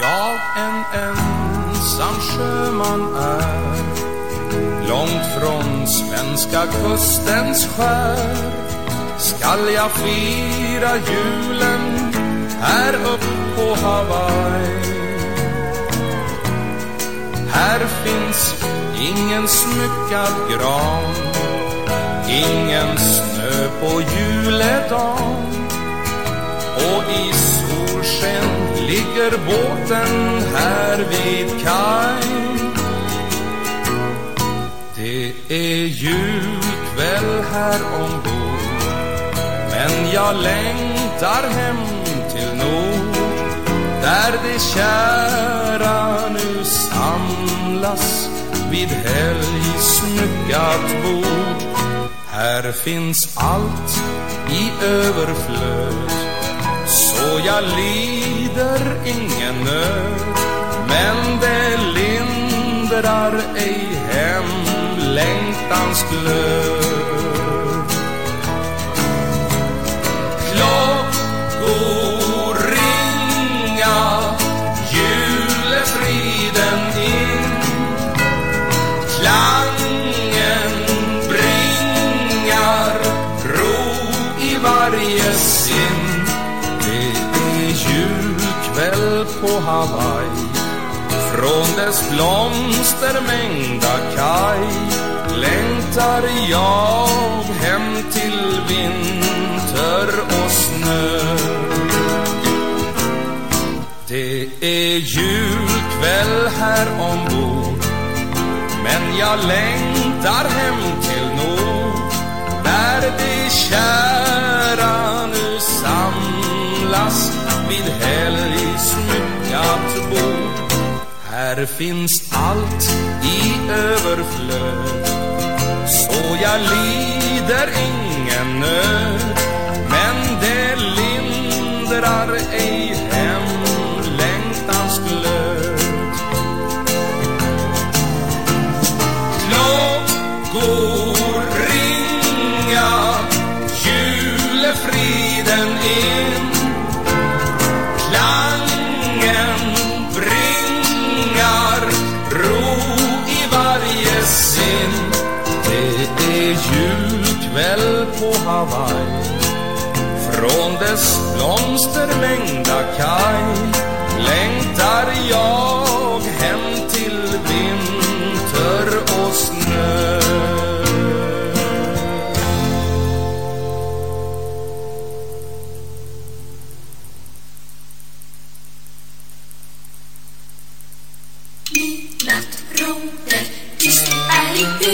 Jag en ensam sjöman är Långt från svenska kustens skär. Skall jag fira julen här upp på Hawaii? Här finns ingen smyckad gran Ingen snö ligger båten här vid kaj. Det är julkväll här ombord. Men jag längtar hem till nord. Där de kära nu samlas vid helgsmyckat bord. Här finns allt i överflöd. Så jag lider ingen nöd Men det lindrar ej hemlängtans glöd. Klockor ringa Julefriden in. Klangen bringar ro i varje sinn. Julkväll på Hawaii. Från dess blomstermängda kaj Längtar jag hem till vinter och snö. Det är julkväll här ombord Men jag längtar hem till nord Där de kära nu samlas vid hem Här finns allt i överflöd. Så jag lider ingen nöd. Men det lindrar ej hemlängtans glöd. Klockor Det är julkväll på Hawaii. Från dess blomsterlängda kaj Längtar jag hem till vinter och snö. Midnatt råder, tyst är i